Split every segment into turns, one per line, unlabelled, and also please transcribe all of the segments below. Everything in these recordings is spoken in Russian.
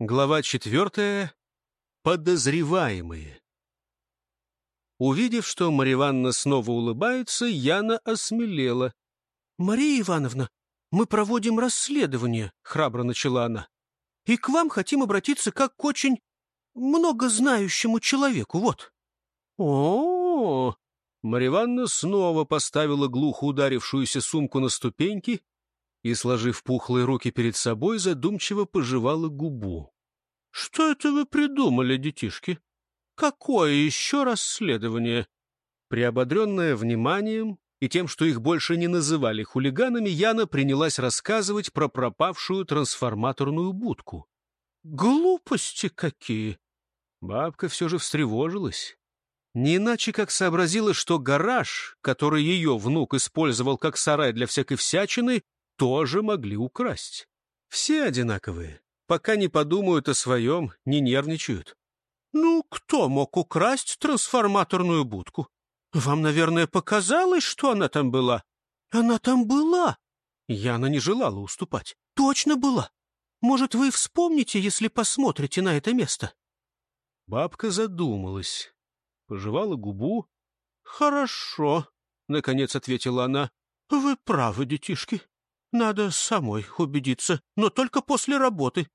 Глава четвертая. Подозреваемые. Увидев, что Марья Ивановна снова улыбается, Яна осмелела. — Мария Ивановна, мы проводим расследование, — храбро начала она. — И к вам хотим обратиться как к очень многознающему человеку, вот. — О-о-о! Марья Ивановна снова поставила глухо ударившуюся сумку на ступеньки и, сложив пухлые руки перед собой, задумчиво пожевала губу. — Что это вы придумали, детишки? Какое еще расследование? Приободренная вниманием и тем, что их больше не называли хулиганами, Яна принялась рассказывать про пропавшую трансформаторную будку. — Глупости какие! Бабка все же встревожилась. Не иначе как сообразила, что гараж, который ее внук использовал как сарай для всякой всячины, тоже могли украсть. Все одинаковые. Пока не подумают о своем, не нервничают. Ну, кто мог украсть трансформаторную будку? Вам, наверное, показалось, что она там была? Она там была. Яна не желала уступать. Точно была. Может, вы вспомните, если посмотрите на это место? Бабка задумалась, пожевала губу. — Хорошо, — наконец ответила она. — Вы правы, детишки. Надо самой убедиться, но только после работы.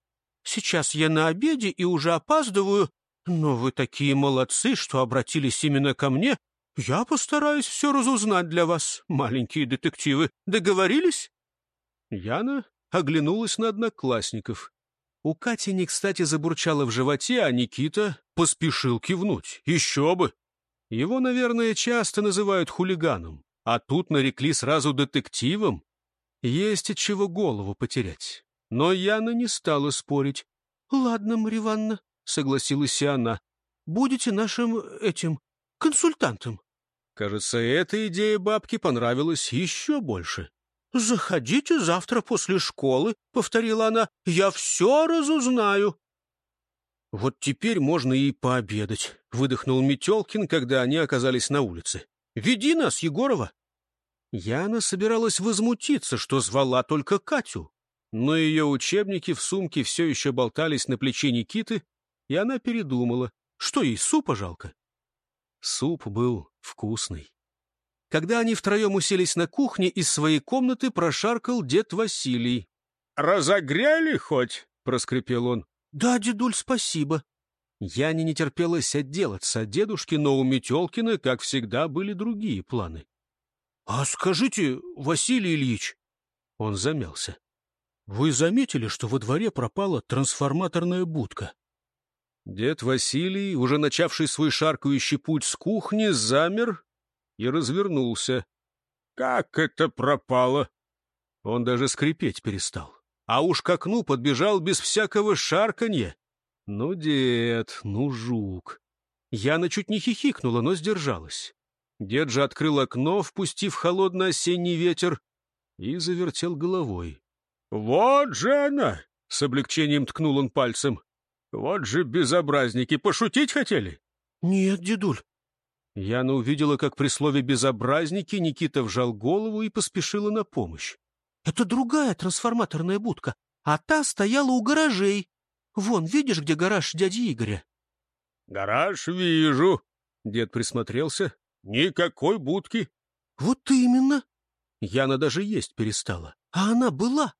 Сейчас я на обеде и уже опаздываю, но вы такие молодцы, что обратились именно ко мне. Я постараюсь все разузнать для вас, маленькие детективы. Договорились?» Яна оглянулась на одноклассников. У Кати не кстати забурчало в животе, а Никита поспешил кивнуть. Еще бы! Его, наверное, часто называют хулиганом, а тут нарекли сразу детективом. Есть от чего голову потерять. Но Яна не стала спорить. — Ладно, Марья Ивановна, — согласилась и она. — Будете нашим этим консультантом. Кажется, эта идея бабки понравилась еще больше. — Заходите завтра после школы, — повторила она. — Я все разузнаю. — Вот теперь можно и пообедать, — выдохнул Метелкин, когда они оказались на улице. — Веди нас, Егорова. Яна собиралась возмутиться, что звала только Катю, но ее учебники в сумке все еще болтались на плече Никиты, и она передумала, что ей супа жалко. Суп был вкусный. Когда они втроем уселись на кухне, из своей комнаты прошаркал дед Василий. — Разогрели хоть? — проскрипел он. — Да, дедуль, спасибо. Яне не терпелось отделаться от дедушки, но у Метелкина, как всегда, были другие планы. — А скажите, Василий Ильич... Он замялся. — Вы заметили, что во дворе пропала трансформаторная будка? Дед Василий, уже начавший свой шаркающий путь с кухни, замер и развернулся. — Как это пропало? Он даже скрипеть перестал. А уж к окну подбежал без всякого шарканья. Ну, дед, ну, жук. Яна чуть не хихикнула, но сдержалась. Дед же открыл окно, впустив холодный осенний ветер, и завертел головой. — Вот же она! — с облегчением ткнул он пальцем. — Вот же безобразники! Пошутить хотели? — Нет, дедуль. Яна увидела, как при слове «безобразники» Никита вжал голову и поспешила на помощь. — Это другая трансформаторная будка, а та стояла у гаражей. Вон, видишь, где гараж дяди Игоря? — Гараж вижу. Дед присмотрелся. Никакой будки. Вот именно. Яна даже есть перестала. А она была.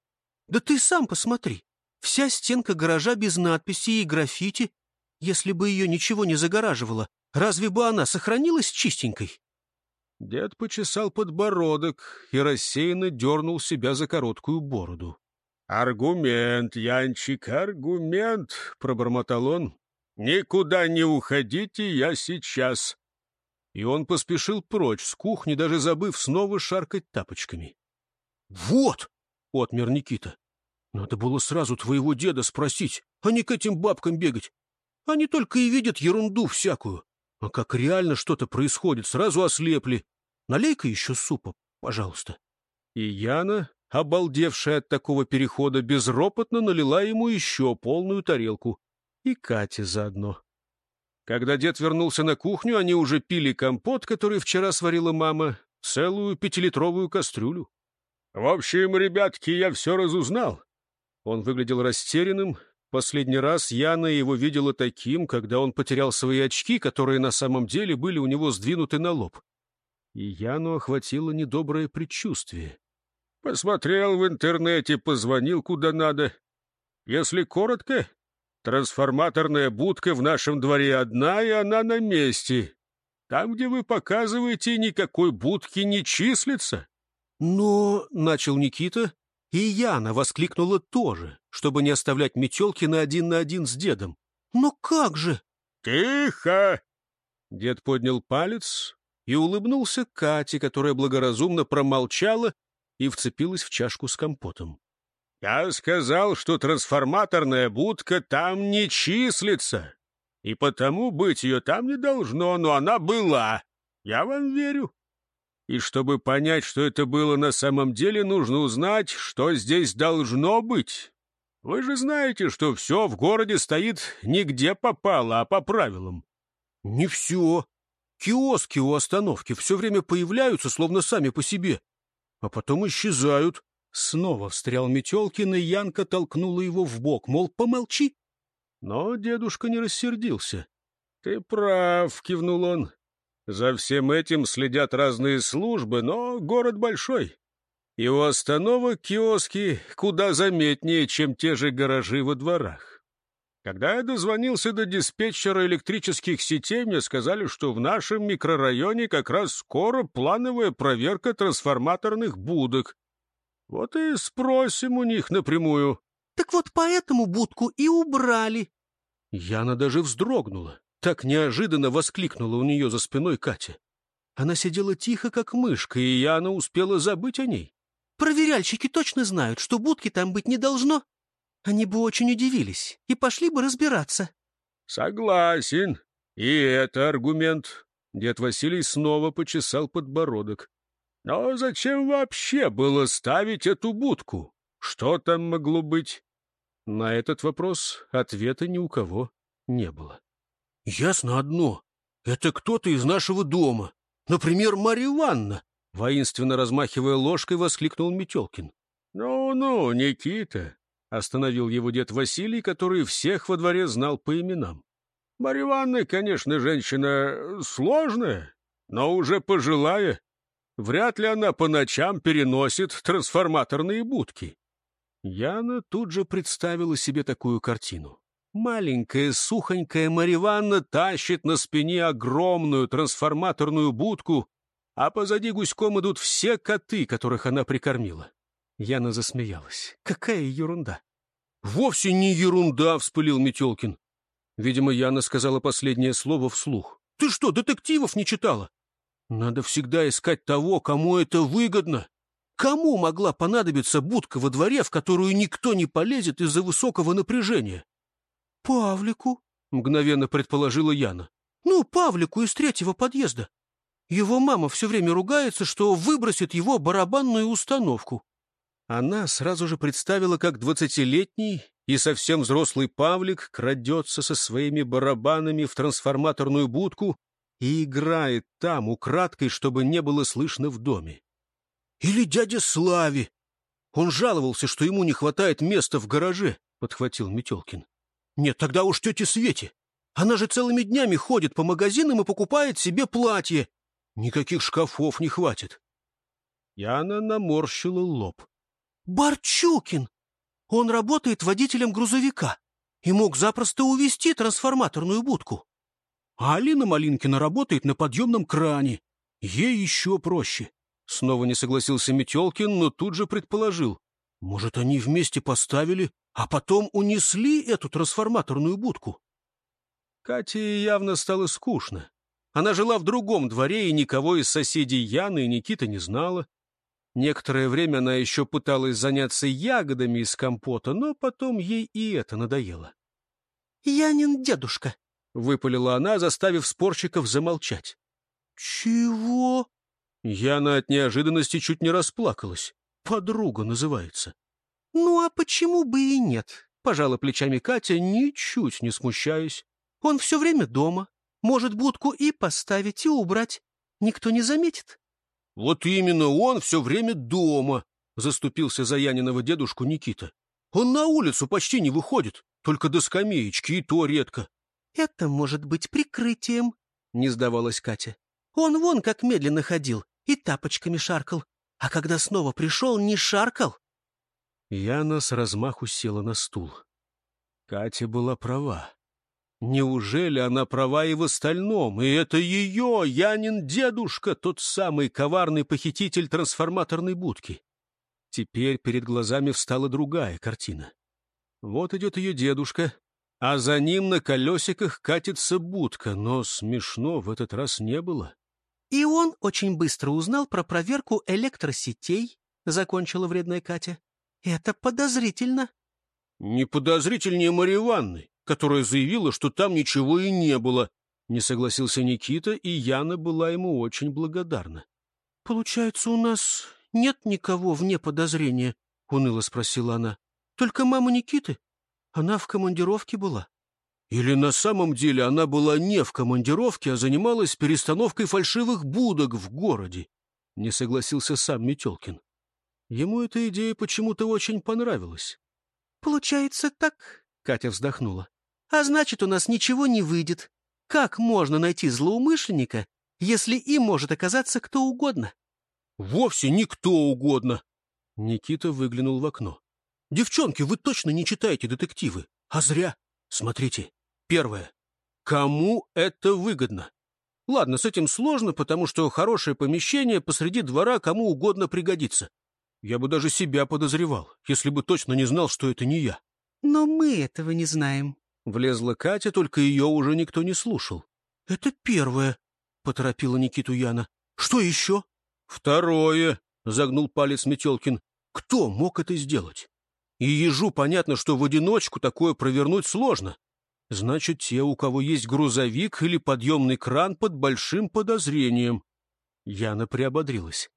Да ты сам посмотри. Вся стенка гаража без надписи и граффити. Если бы ее ничего не загораживало, разве бы она сохранилась чистенькой? Дед почесал подбородок и рассеянно дернул себя за короткую бороду. — Аргумент, Янчик, аргумент, — пробормотал он. — Никуда не уходите, я сейчас и он поспешил прочь с кухни, даже забыв снова шаркать тапочками. — Вот! — отмер Никита. — Надо было сразу твоего деда спросить, а не к этим бабкам бегать. Они только и видят ерунду всякую. А как реально что-то происходит, сразу ослепли. Налей-ка еще супа, пожалуйста. И Яна, обалдевшая от такого перехода, безропотно налила ему еще полную тарелку. И Кате заодно. Когда дед вернулся на кухню, они уже пили компот, который вчера сварила мама, целую пятилитровую кастрюлю. — В общем, ребятки, я все разузнал. Он выглядел растерянным, Последний раз Яна его видела таким, когда он потерял свои очки, которые на самом деле были у него сдвинуты на лоб. И Яну охватило недоброе предчувствие. Посмотрел в интернете, позвонил куда надо. Если коротко, трансформаторная будка в нашем дворе одна, и она на месте. Там, где вы показываете, никакой будки не числится. Но, — начал Никита, и Яна воскликнула тоже, чтобы не оставлять метелки на один на один с дедом. «Но как же?» «Тихо!» Дед поднял палец и улыбнулся Кате, которая благоразумно промолчала и вцепилась в чашку с компотом. «Я сказал, что трансформаторная будка там не числится, и потому быть ее там не должно, но она была. Я вам верю. И чтобы понять, что это было на самом деле, нужно узнать, что здесь должно быть. Вы же знаете, что все в городе стоит не где попало, а по правилам. Не все. Киоски у остановки все время появляются, словно сами по себе, а потом исчезают. Снова встрял Метелкин, и Янка толкнула его в бок, мол, помолчи. Но дедушка не рассердился. — Ты прав, — кивнул он. За всем этим следят разные службы, но город большой. И у остановок киоски куда заметнее, чем те же гаражи во дворах. Когда я дозвонился до диспетчера электрических сетей, мне сказали, что в нашем микрорайоне как раз скоро плановая проверка трансформаторных будок. Вот и спросим у них напрямую. — Так вот поэтому будку и убрали. Яна даже вздрогнула. Так неожиданно воскликнула у нее за спиной Катя. Она сидела тихо, как мышка, и Яна успела забыть о ней. «Проверяльщики точно знают, что будки там быть не должно. Они бы очень удивились и пошли бы разбираться». «Согласен. И это аргумент». Дед Василий снова почесал подбородок. «Но зачем вообще было ставить эту будку? Что там могло быть?» На этот вопрос ответа ни у кого не было. Ясно одно. Это кто-то из нашего дома. Например, Марья Ивановна. Воинственно размахивая ложкой, воскликнул Метелкин. «Ну-ну, Никита!» — остановил его дед Василий, который всех во дворе знал по именам. «Марья Ивановна, конечно, женщина сложная, но уже пожилая. Вряд ли она по ночам переносит трансформаторные будки». Яна тут же представила себе такую картину. Маленькая сухонькая Мариванна тащит на спине огромную трансформаторную будку, а позади гуськом идут все коты, которых она прикормила. Яна засмеялась. Какая ерунда! Вовсе не ерунда, вспылил Метелкин. Видимо, Яна сказала последнее слово вслух. Ты что, детективов не читала? Надо всегда искать того, кому это выгодно. Кому могла понадобиться будка во дворе, в которую никто не полезет из-за высокого напряжения? «Павлику», — мгновенно предположила Яна. «Ну, Павлику из третьего подъезда. Его мама все время ругается, что выбросит его барабанную установку». Она сразу же представила, как двадцатилетний и совсем взрослый Павлик крадется со своими барабанами в трансформаторную будку и играет там, украдкой, чтобы не было слышно в доме. Или дядя Слави. Он жаловался, что ему не хватает места в гараже, — подхватил Метелкин. Нет, тогда уж тете Свете. Она же целыми днями ходит по магазинам и покупает себе платье. Никаких шкафов не хватит. Яна наморщила лоб. Барчукин! Он работает водителем грузовика и мог запросто увезти трансформаторную будку. А Алина Малинкина работает на подъемном кране. Ей еще проще. Снова не согласился Метелкин, но тут же предположил. Может, они вместе поставили а потом унесли эту трансформаторную будку. Кате явно стало скучно. Она жила в другом дворе, и никого из соседей Яны и Никиты не знала. Некоторое время она еще пыталась заняться ягодами из компота, но потом ей и это надоело. «Янин дедушка», — выпалила она, заставив спорщиков замолчать. «Чего?» Яна от неожиданности чуть не расплакалась. «Подруга называется». «Ну а почему бы и нет?» — пожала плечами Катя, ничуть не смущаясь. «Он все время дома. Может будку и поставить, и убрать. Никто не заметит». «Вот именно он все время дома», — заступился за Яниного дедушку Никита. «Он на улицу почти не выходит. только до скамеечки, и то редко.
«Это может быть прикрытием», — не сдавалась Катя. «Он вон как медленно ходил и тапочками шаркал, а когда снова пришел, не шаркал».
Яна с размаху села на стул. Катя была права. Неужели она права и в остальном? И это ее, Янин дедушка, тот самый коварный похититель трансформаторной будки. Теперь перед глазами встала другая картина. Вот идет ее дедушка, а за ним на колесиках катится будка, но смешно в этот раз не было.
«И он очень быстро узнал про проверку электросетей», — закончила вредная Катя. «Это подозрительно».
«Не подозрительнее Марьи Ивановны, которая заявила, что там ничего и не было», — не согласился Никита, и Яна была ему очень благодарна.
«Получается, у нас нет никого вне подозрения?» — уныло спросила она. «Только мама Никиты. Она в командировке была».
Или на самом деле она была не в командировке, а занималась перестановкой фальшивых будок в городе? Не согласился сам Метелкин. Ему эта идея почему-то очень понравилась.
«Получается так», — Катя вздохнула. «А значит, у нас ничего не выйдет. Как можно найти злоумышленника, если им может оказаться кто угодно?»
«Вовсе никто угодно!» Никита выглянул в окно. «Девчонки, вы точно не читаете детективы? А зря. Смотрите, Первое. Кому это выгодно? Ладно, с этим сложно, потому что хорошее помещение посреди двора кому угодно пригодится. Я бы даже себя подозревал, если бы точно не знал, что это не я.
Но мы этого не знаем.
Влезла Катя, только ее уже никто не слушал. Это первое, поторопила Никиту Яна. Что еще? Второе, загнул палец Метелкин. Кто мог это сделать? И ежу понятно, что в одиночку такое провернуть сложно. Значит, те, у кого есть грузовик или подъемный кран под большим подозрением. Яна приободрилась.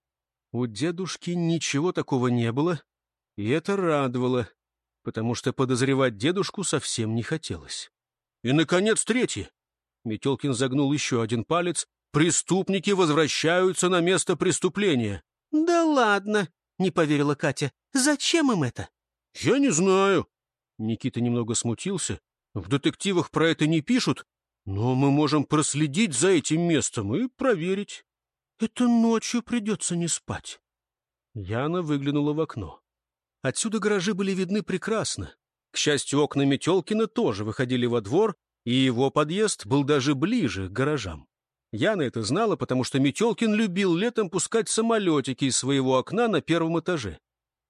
У дедушки ничего такого не было, и это радовало, потому что подозревать дедушку совсем не хотелось. И, наконец, третье. Метелкин загнул еще один палец. Преступники возвращаются на место преступления.
— Да ладно, — не поверила Катя. — Зачем им это?
— Я не знаю. Никита немного смутился. В детективах про это не пишут, но мы можем проследить за этим местом и проверить. Это ночью придется не спать. Яна выглянула в окно. Отсюда гаражи были видны прекрасно. К счастью, окна Метелкина тоже выходили во двор, и его подъезд был даже ближе к гаражам. Яна это знала, потому что Метелкин любил летом пускать самолетики из своего окна на первом этаже.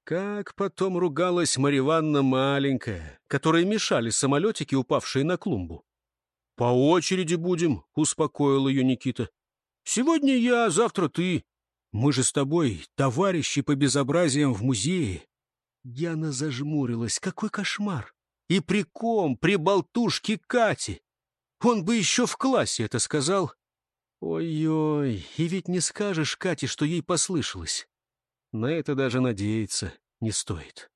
Как потом ругалась Мариванна маленькая, которой мешали самолетики, упавшие на клумбу. — По очереди будем, — успокоил ее Никита. — Сегодня я, завтра ты. Мы же с тобой товарищи по безобразиям в музее. Яна зажмурилась. Какой кошмар! И при ком? При болтушке Кати! Он бы еще в классе это сказал. Ой-ой, и ведь не скажешь Кате, что ей послышалось. На это даже надеяться не стоит.